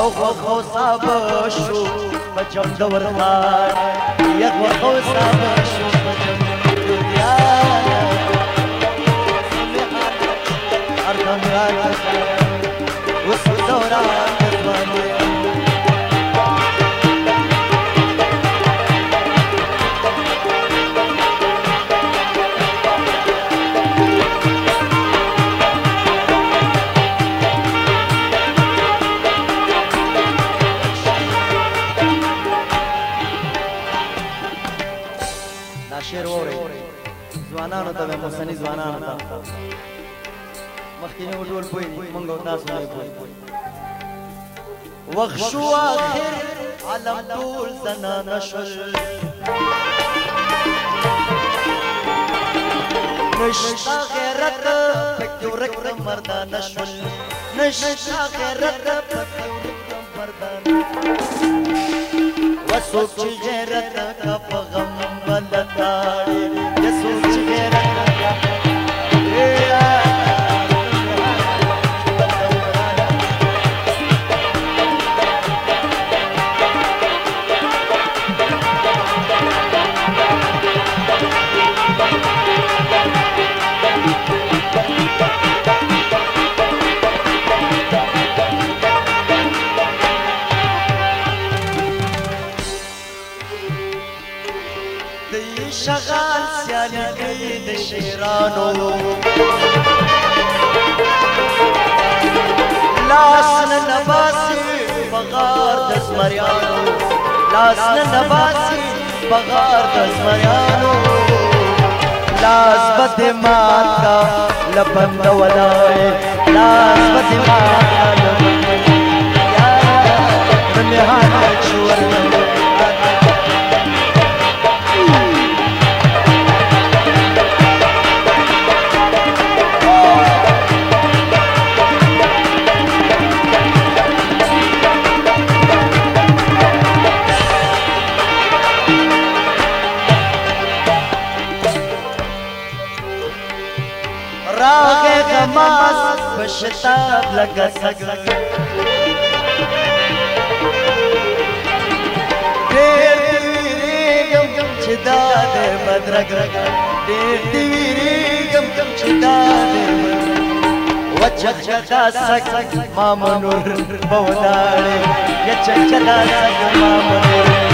او خو صاب شو په چم د ورخان یا خو صاب شو په چم د دنیا ارغم راځه اوس دوران شعر وره ځوانانو ته موسنی ځوانانو ته مخکینه ټول پوي مونږ تاسو نه پوي وخشو اخر عالم ټول زنا نشل نشتا غیرت پکورک مردان نشل نشتا غیرت پکورک مردان وسوک چې غیرت کا پیغام دی شغال سیالی کئی د شیرانو لاسن نباسی بغار د زمریانو لاسن نباسی بغار د زمریانو لاس بد مات کا لبند ولای لاس بد مات کا راغ غماس پشتاب لگا سگ دیر دیویریگم کم چدا دیر بدرگ رگ دیر دیویریگم کم چدا دیر وچک چدا سگ مامنور بوداره یچک چدا سگ مامنور